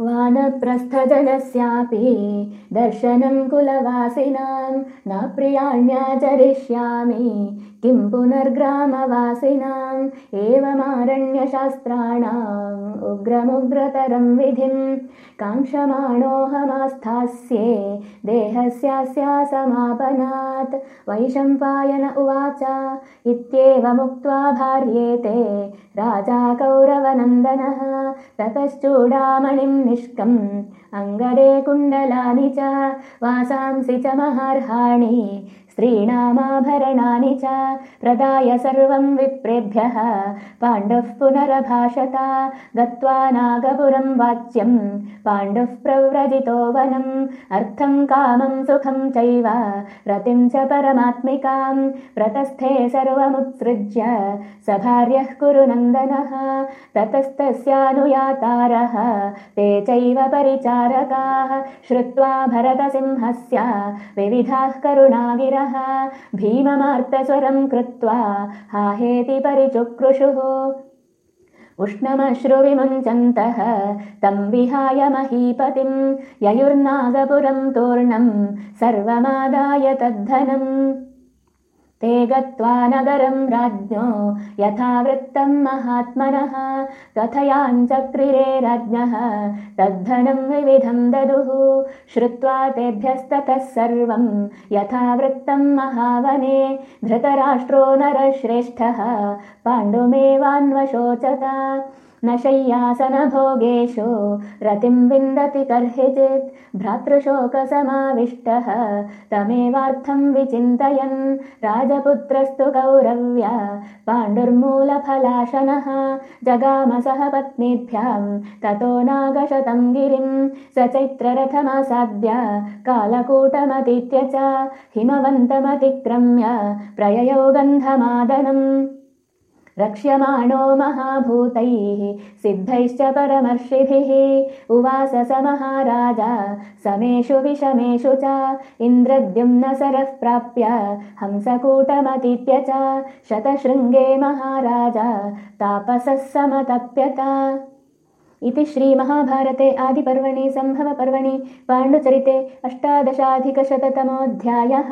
वानप्रस्थजनस्यापि दर्शनं कुलवासिनां न प्रियाण्याचरिष्यामि किं पुनर्ग्रामवासिनाम् एवमारण्यशास्त्राणाम् उग्रमुग्रतरं विधिं काङ्क्षमाणोऽहमास्थास्ये देहस्यास्यासमापनात् वैशम्पायन उवाच इत्येवमुक्त्वा भार्येते राजा कौरवनन्दनः ततश्चूडामणिं निष्कम् अङ्गरे कुण्डलानि च वासांसि च महार्हाणि स्त्रीणामाभरणानि च प्रदाय सर्वं विप्रेभ्यः। पाण्डुः पुनरभाषत गत्वा नागपुरं वाच्यं। पाण्डुः प्रव्रजितो वनम् अर्थं कामं सुखं चैव। रतिं च परमात्मिकां प्रतस्थे सर्वमुत्सृज्य। स भार्यः कुरु नन्दनः ततस्तस्यानुयातारः। ते चैव परिचारकाः श्रुत्वा भरतसिंहस्य। विविधाः करुणागिरः भीममार्तस्वरं कृत्वा हाहेति परिचुक्रुषुः। उष्णमश्रुविमुञ्चन्तः तं विहाय महीपतिं ययुर्नागपुरं तूर्णं सर्वमादाय तद्धनम् ते गत्वा नगरं राज्ञो यथा वृत्तं महात्मनः कथयाञ्चक्रिरे राज्ञः तद्धनं विविधं ददुः। श्रुत्वा तेभ्यस्ततः सर्वं यथा वृत्तं महावने। धृतराष्ट्रो नरश्रेष्ठः पाण्डुमेवान्वशोचत न शय्यासनभोगेषु रतिं विन्दति कर्हिचित् भ्रातृशोकसमाविष्टः तमेवार्थं विचिन्तयन् राजपुत्रस्तु कौरव्य पाण्डुर्मूलफलाशनः जगामसः पत्नीभ्यां ततो नागशतं गिरिं स चैत्ररथमासाद्य कालकूटमतीत्य च हिमवन्तमतिक्रम्य प्रययो गन्धमादनम् रक्ष्यमाणो महाभूतैः सिद्धैश्च परमर्षिभिः। उवास स महाराजा समेषु विषमेषु च। इन्द्रद्युम्नसरः प्राप्य हंसकूटमतीत्य च। शतशृङ्गे महाराजा तापसः समतप्यत इति श्रीमहाभारते आदिपर्वणि सम्भवपर्वणि पाण्डुचरिते अष्टादशाधिकशततमोऽध्यायः